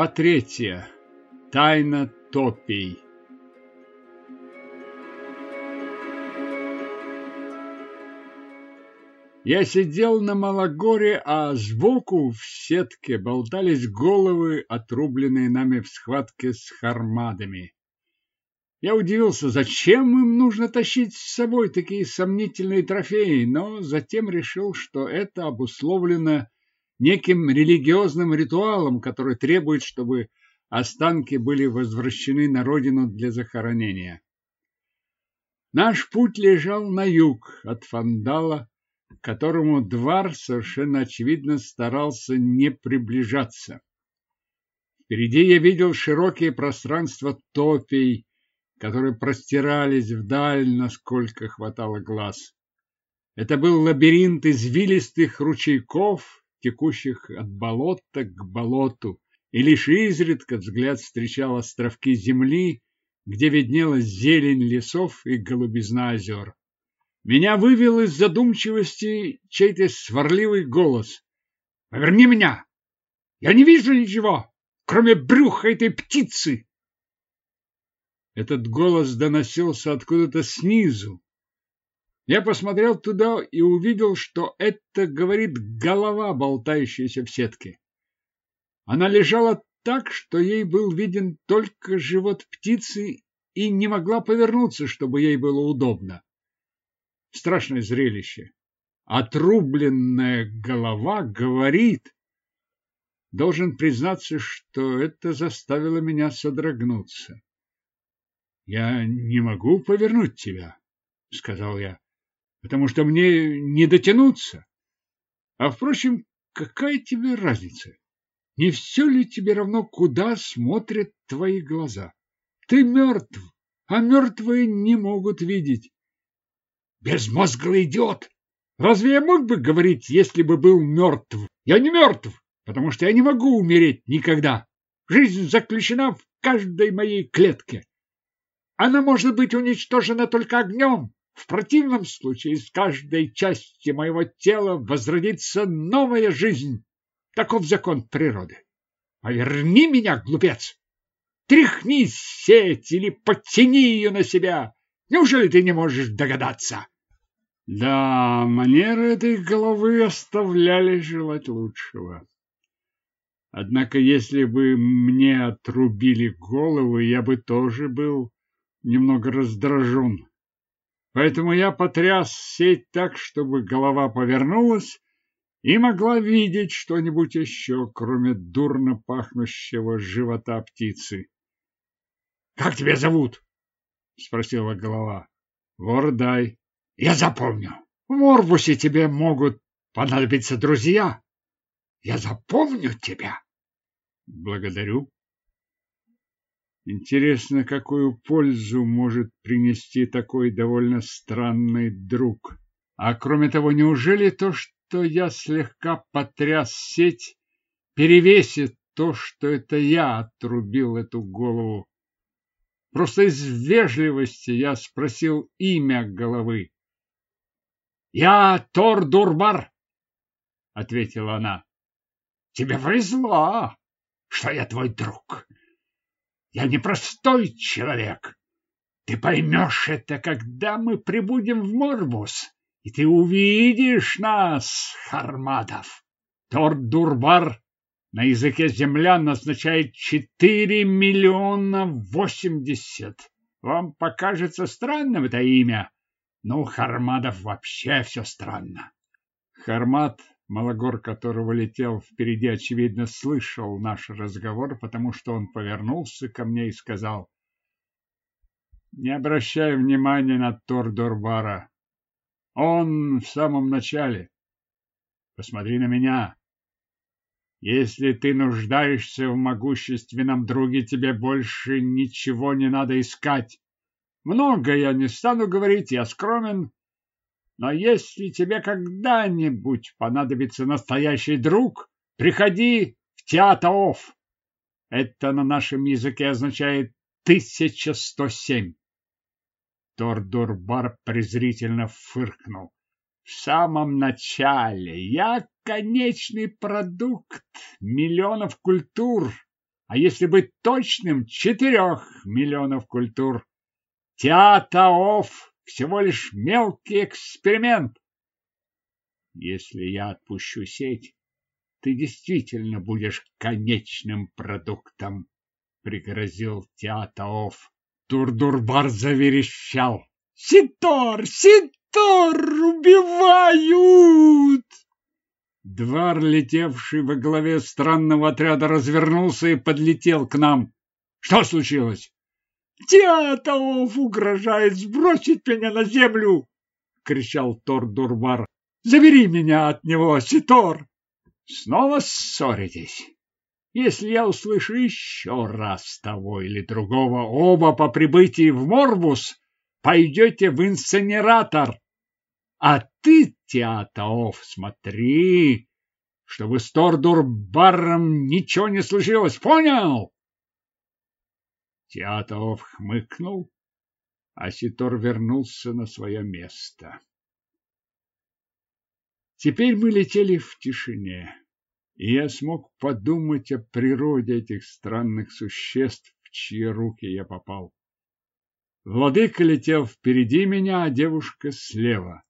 Глава третья. Тайна топий. Я сидел на Малогоре, а сбоку в сетке болтались головы, отрубленные нами в схватке с хармадами. Я удивился, зачем им нужно тащить с собой такие сомнительные трофеи, но затем решил, что это обусловлено неким религиозным ритуалом, который требует, чтобы останки были возвращены на родину для захоронения. Наш путь лежал на юг от Фандала, к которому Двар совершенно очевидно старался не приближаться. Впереди я видел широкие пространства топий, которые простирались вдаль, насколько хватало глаз. Это был лабиринт извилистых ручейков, текущих от болота к болоту, и лишь изредка взгляд встречал островки земли, где виднелась зелень лесов и голубизна озер. Меня вывел из задумчивости чей-то сварливый голос. «Поверни меня! Я не вижу ничего, кроме брюха этой птицы!» Этот голос доносился откуда-то снизу. Я посмотрел туда и увидел, что это говорит голова, болтающаяся в сетке. Она лежала так, что ей был виден только живот птицы и не могла повернуться, чтобы ей было удобно. Страшное зрелище. Отрубленная голова говорит. Должен признаться, что это заставило меня содрогнуться. Я не могу повернуть тебя, сказал я, потому что мне не дотянуться. А впрочем, какая тебе разница? Не все ли тебе равно, куда смотрят твои глаза? Ты мертв, а мертвые не могут видеть. Безмозглый идиот! Разве я мог бы говорить, если бы был мертв? Я не мертв, потому что я не могу умереть никогда. Жизнь заключена в каждой моей клетке. Она может быть уничтожена только огнем. В противном случае из каждой части моего тела возродится новая жизнь. Таков закон природы. Поверни меня, глупец! Тряхни сеть или подтяни ее на себя. Неужели ты не можешь догадаться? Да, манеры этой головы оставляли желать лучшего. Однако, если бы мне отрубили голову, я бы тоже был немного раздражен. Поэтому я потряс сеть так, чтобы голова повернулась и могла видеть что-нибудь еще, кроме дурно пахнущего живота птицы. — Как тебя зовут? — спросила голова. — Вордай. — Я запомню. В Морбусе тебе могут понадобиться друзья. Я запомню тебя. — Благодарю. Интересно, какую пользу может принести такой довольно странный друг. А кроме того, неужели то, что я слегка потряс сеть, перевесит то, что это я отрубил эту голову? Просто из вежливости я спросил имя головы. «Я Тор Дурбар», — ответила она. «Тебе повезло, что я твой друг». Я не простой человек. Ты поймешь это, когда мы прибудем в Морбус, и ты увидишь нас, Хармадов. Тор-Дурбар на языке землян означает четыре миллиона восемьдесят. Вам покажется странным это имя, но у Хармадов вообще все странно. Хармад Малогор, которого летел впереди, очевидно, слышал наш разговор, потому что он повернулся ко мне и сказал, «Не обращай внимания на Тордорбара. Он в самом начале. Посмотри на меня. Если ты нуждаешься в могущественном друге, тебе больше ничего не надо искать. Много я не стану говорить, я скромен, но если тебе когда-нибудь понадобится настоящий друг, приходи в Театаоф. Это на нашем языке означает 1107. Тордурбар презрительно фыркнул. В самом начале я конечный продукт миллионов культур, а если быть точным, четырех миллионов культур. Театаов всего лишь мелкий эксперимент. Если я отпущу сеть, ты действительно будешь конечным продуктом, пригрозил Театаов. Турдурбар заверещал. Ситор! Ситор! Убивают! Двар, летевший во главе странного отряда, развернулся и подлетел к нам. Что случилось? Театаов угрожает сбросить меня на землю! кричал Тор Дурбар. Забери меня от него, Ситор! Снова ссоритесь? Если я услышу еще раз того или другого, оба по прибытии в Морбус пойдете в инсинератор. А ты, Театаов, смотри, чтобы с Тордур-баром ничего не случилось, понял? Театаов хмыкнул, а Ситор вернулся на свое место. Теперь мы летели в тишине и я смог подумать о природе этих странных существ, в чьи руки я попал. Владыка летел впереди меня, а девушка слева.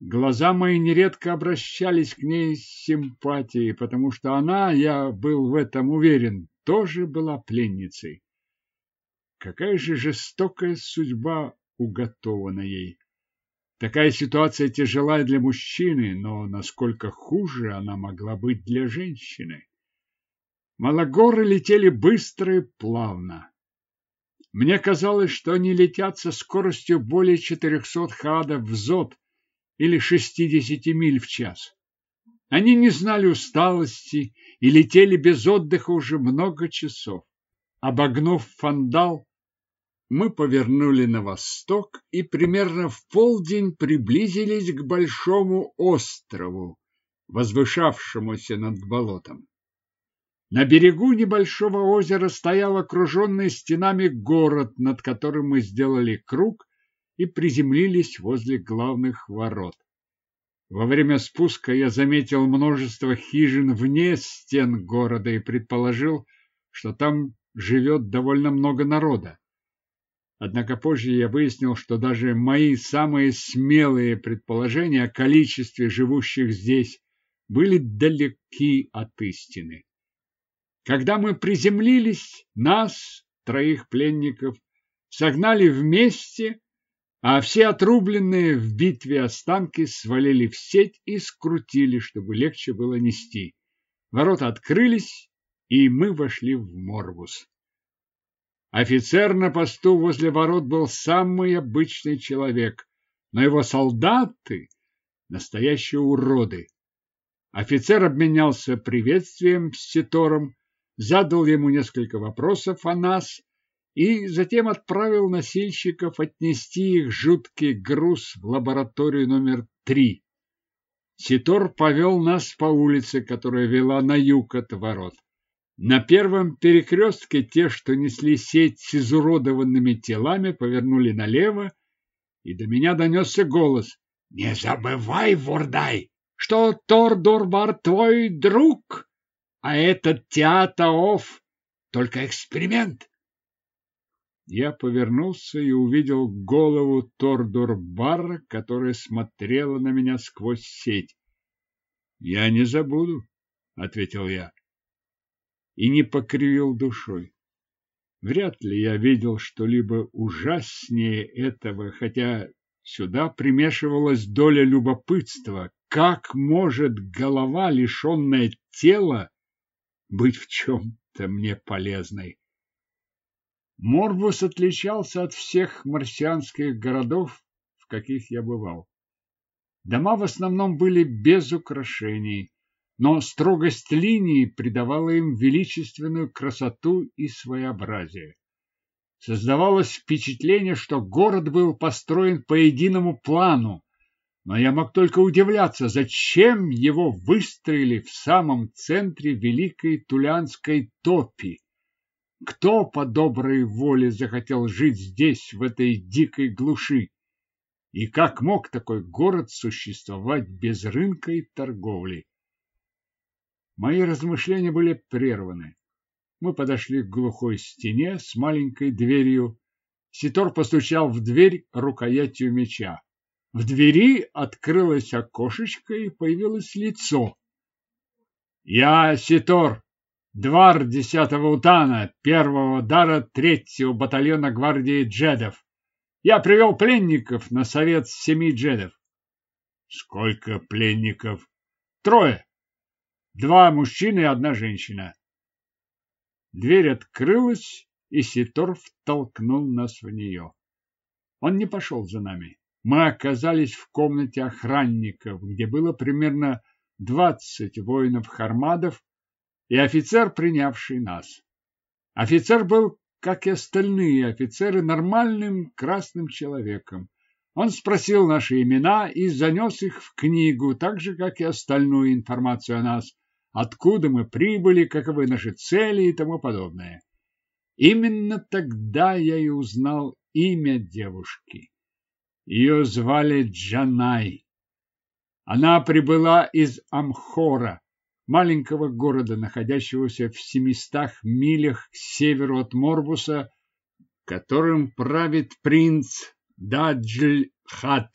Глаза мои нередко обращались к ней с симпатией, потому что она, я был в этом уверен, тоже была пленницей. Какая же жестокая судьба уготована ей. Такая ситуация тяжела для мужчины, но насколько хуже она могла быть для женщины. Малогоры летели быстро и плавно. Мне казалось, что они летят со скоростью более 400 хадов в зод или 60 миль в час. Они не знали усталости и летели без отдыха уже много часов. Обогнув фандал, мы повернули на восток и примерно в полдень приблизились к большому острову, возвышавшемуся над болотом. На берегу небольшого озера стоял окруженный стенами город, над которым мы сделали круг и приземлились возле главных ворот. Во время спуска я заметил множество хижин вне стен города и предположил, что там живет довольно много народа. Однако позже я выяснил, что даже мои самые смелые предположения о количестве живущих здесь были далеки от истины. Когда мы приземлились, нас, троих пленников, согнали вместе, а все отрубленные в битве останки свалили в сеть и скрутили, чтобы легче было нести. Ворота открылись, и мы вошли в Морвус. Офицер на посту возле ворот был самый обычный человек, но его солдаты — настоящие уроды. Офицер обменялся приветствием с Ситором, задал ему несколько вопросов о нас и затем отправил носильщиков отнести их жуткий груз в лабораторию номер три. Ситор повел нас по улице, которая вела на юг от ворот. На первом перекрестке те, что несли сеть с изуродованными телами, повернули налево, и до меня донесся голос. — Не забывай, Вордай, что Тордорбар твой друг, а этот Театаов — только эксперимент. Я повернулся и увидел голову Тордорбара, которая смотрела на меня сквозь сеть. — Я не забуду, — ответил я и не покривил душой. Вряд ли я видел что-либо ужаснее этого, хотя сюда примешивалась доля любопытства. Как может голова, лишенная тела, быть в чем-то мне полезной? Морбус отличался от всех марсианских городов, в каких я бывал. Дома в основном были без украшений, но строгость линий придавала им величественную красоту и своеобразие. Создавалось впечатление, что город был построен по единому плану, но я мог только удивляться, зачем его выстроили в самом центре великой Тулянской топи. Кто по доброй воле захотел жить здесь, в этой дикой глуши? И как мог такой город существовать без рынка и торговли? Мои размышления были прерваны. Мы подошли к глухой стене с маленькой дверью. Ситор постучал в дверь рукоятью меча. В двери открылось окошечко и появилось лицо. Я Ситор, двар десятого утана, первого дара третьего батальона гвардии джедов. Я привел пленников на совет семи джедов. Сколько пленников? Трое. Два мужчины и одна женщина. Дверь открылась, и Ситор втолкнул нас в нее. Он не пошел за нами. Мы оказались в комнате охранников, где было примерно двадцать воинов-хармадов и офицер, принявший нас. Офицер был, как и остальные офицеры, нормальным красным человеком. Он спросил наши имена и занес их в книгу, так же, как и остальную информацию о нас, откуда мы прибыли, каковы наши цели и тому подобное. Именно тогда я и узнал имя девушки. Ее звали Джанай. Она прибыла из Амхора, маленького города, находящегося в семистах милях к северу от Морбуса, которым правит принц Даджль-Хат,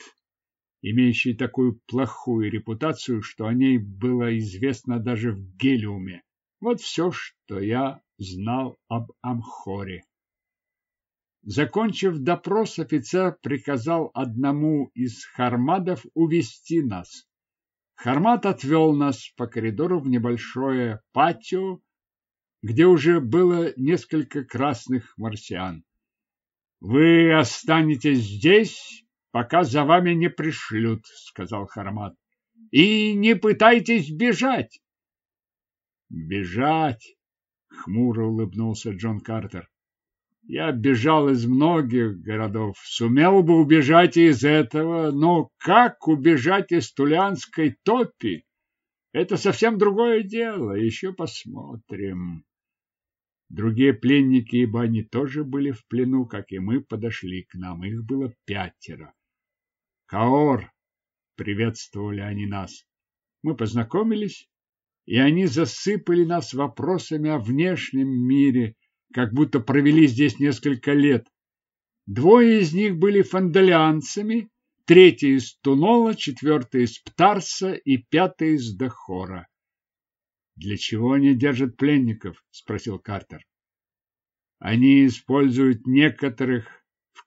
имеющий такую плохую репутацию, что о ней было известно даже в Гелиуме. Вот все, что я знал об Амхоре. Закончив допрос, офицер приказал одному из хармадов увести нас. Хармат отвел нас по коридору в небольшое патио, где уже было несколько красных марсиан. «Вы останетесь здесь, пока за вами не пришлют», — сказал Хармат. «И не пытайтесь бежать». «Бежать?» — хмуро улыбнулся Джон Картер. Я бежал из многих городов, сумел бы убежать из этого, но как убежать из Тулянской топи? Это совсем другое дело, еще посмотрим. Другие пленники, ибо они тоже были в плену, как и мы, подошли к нам. Их было пятеро. Каор, приветствовали они нас. Мы познакомились, и они засыпали нас вопросами о внешнем мире, как будто провели здесь несколько лет. Двое из них были фандалианцами, третий из Тунола, четвертый из Птарса и пятый из Дахора. «Для чего они держат пленников?» – спросил Картер. «Они используют некоторых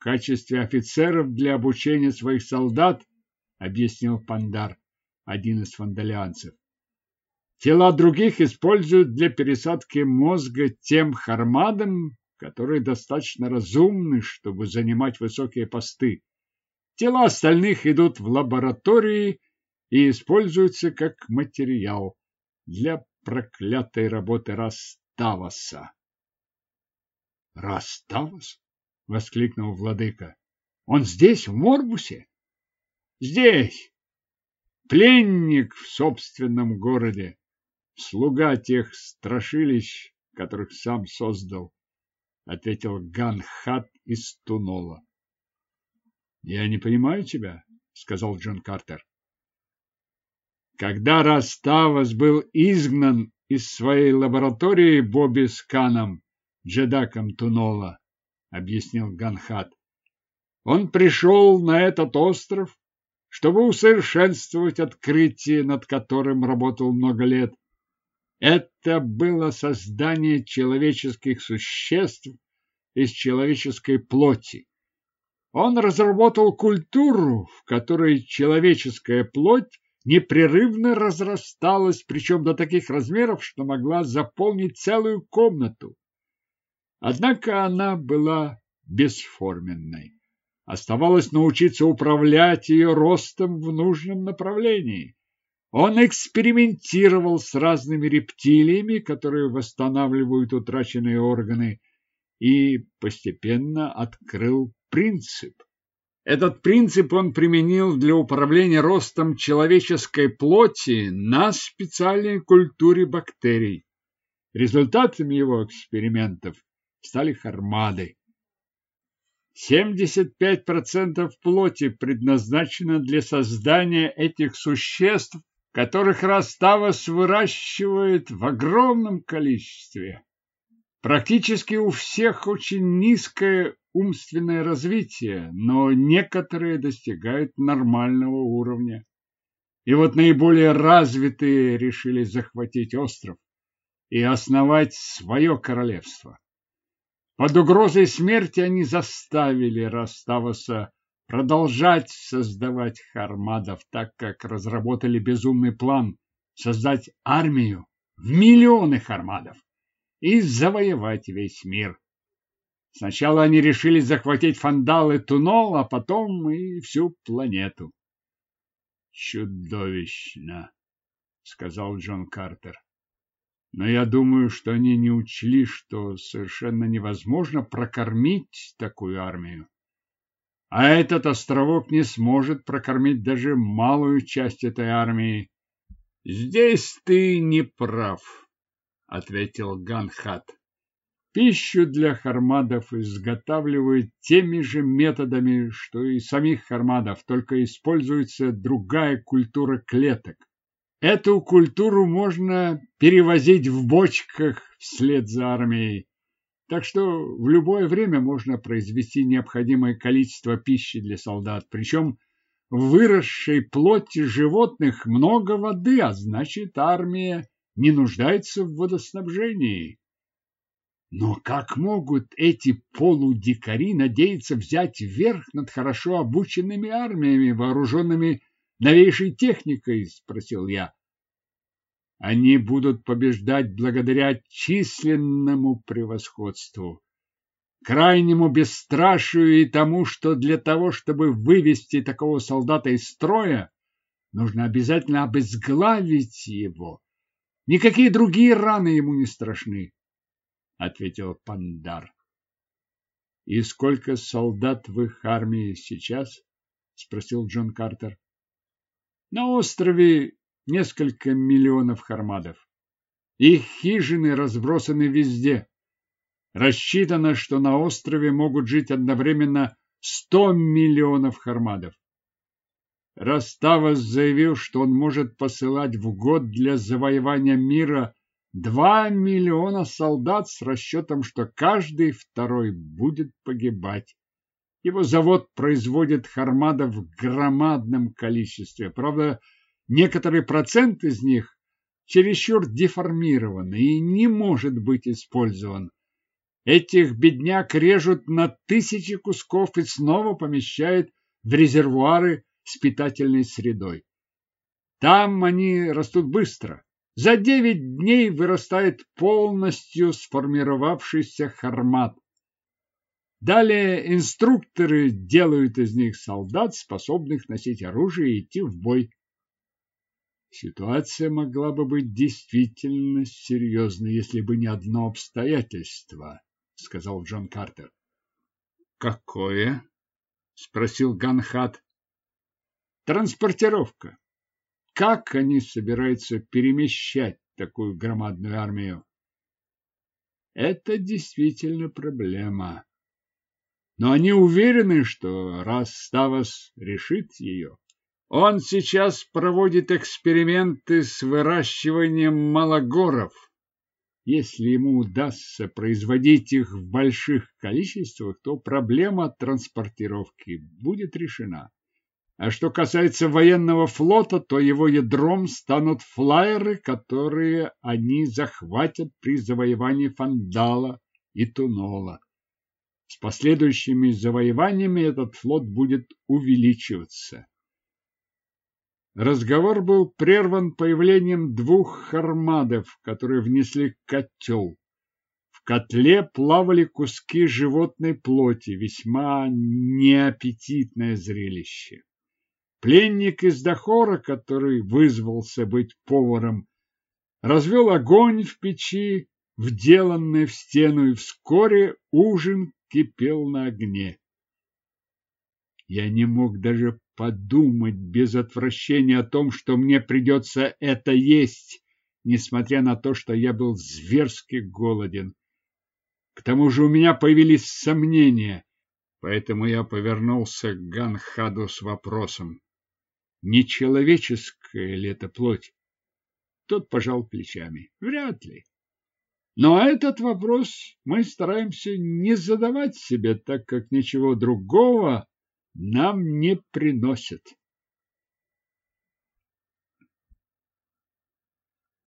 качестве офицеров для обучения своих солдат», – объяснил Пандар, один из фандалианцев. Тела других используют для пересадки мозга тем хармадам, которые достаточно разумны, чтобы занимать высокие посты. Тела остальных идут в лаборатории и используются как материал для проклятой работы Раставаса. Раставас? Воскликнул владыка. Он здесь, в Морбусе? Здесь. Пленник в собственном городе слуга тех страшилищ, которых сам создал, ответил Ганхат из Тунола. Я не понимаю тебя, сказал Джон Картер. Когда Раставас был изгнан из своей лаборатории Бобби Сканом, джедаком Тунола, объяснил Ганхат. Он пришел на этот остров, чтобы усовершенствовать открытие, над которым работал много лет. Это было создание человеческих существ из человеческой плоти. Он разработал культуру, в которой человеческая плоть непрерывно разрасталась, причем до таких размеров, что могла заполнить целую комнату. Однако она была бесформенной. Оставалось научиться управлять ее ростом в нужном направлении. Он экспериментировал с разными рептилиями, которые восстанавливают утраченные органы, и постепенно открыл принцип. Этот принцип он применил для управления ростом человеческой плоти на специальной культуре бактерий. Результатами его экспериментов стали хармады. 75% плоти предназначено для создания этих существ которых Раставос выращивает в огромном количестве. Практически у всех очень низкое умственное развитие, но некоторые достигают нормального уровня. И вот наиболее развитые решили захватить остров и основать свое королевство. Под угрозой смерти они заставили Раставаса продолжать создавать хармадов, так как разработали безумный план создать армию в миллионы хармадов и завоевать весь мир. Сначала они решили захватить Фандал и Тунол, а потом и всю планету. Чудовищно, сказал Джон Картер. Но я думаю, что они не учли, что совершенно невозможно прокормить такую армию. А этот островок не сможет прокормить даже малую часть этой армии. Здесь ты не прав, ответил Ганхат. Пищу для хармадов изготавливают теми же методами, что и самих хармадов, только используется другая культура клеток. Эту культуру можно перевозить в бочках вслед за армией. Так что в любое время можно произвести необходимое количество пищи для солдат. Причем в выросшей плоти животных много воды, а значит армия не нуждается в водоснабжении. Но как могут эти полудикари надеяться взять верх над хорошо обученными армиями, вооруженными новейшей техникой? Спросил я. Они будут побеждать благодаря численному превосходству, крайнему бесстрашию и тому, что для того, чтобы вывести такого солдата из строя, нужно обязательно обезглавить его. Никакие другие раны ему не страшны. — ответил Пандар. — И сколько солдат в их армии сейчас? — спросил Джон Картер. — На острове несколько миллионов хармадов. Их хижины разбросаны везде. Рассчитано, что на острове могут жить одновременно сто миллионов хармадов. Раставас заявил, что он может посылать в год для завоевания мира Два миллиона солдат с расчетом, что каждый второй будет погибать. Его завод производит хармада в громадном количестве. Правда, некоторый процент из них чересчур деформирован и не может быть использован. Этих бедняк режут на тысячи кусков и снова помещают в резервуары с питательной средой. Там они растут быстро, за девять дней вырастает полностью сформировавшийся хармат. Далее инструкторы делают из них солдат, способных носить оружие и идти в бой. Ситуация могла бы быть действительно серьезной, если бы не одно обстоятельство, сказал Джон Картер. Какое? спросил Ганхат. Транспортировка. Как они собираются перемещать такую громадную армию? Это действительно проблема. Но они уверены, что Расставас решит ее. Он сейчас проводит эксперименты с выращиванием малогоров. Если ему удастся производить их в больших количествах, то проблема транспортировки будет решена. А что касается военного флота, то его ядром станут флайеры, которые они захватят при завоевании Фандала и Тунола. С последующими завоеваниями этот флот будет увеличиваться. Разговор был прерван появлением двух хармадов, которые внесли котел. В котле плавали куски животной плоти, весьма неаппетитное зрелище. Пленник из Дахора, который вызвался быть поваром, развел огонь в печи, вделанной в стену, и вскоре ужин кипел на огне. Я не мог даже подумать без отвращения о том, что мне придется это есть, несмотря на то, что я был зверски голоден. К тому же у меня появились сомнения, поэтому я повернулся к Ганхаду с вопросом. Не человеческая ли это плоть? Тот пожал плечами. Вряд ли. Но этот вопрос мы стараемся не задавать себе, так как ничего другого нам не приносит.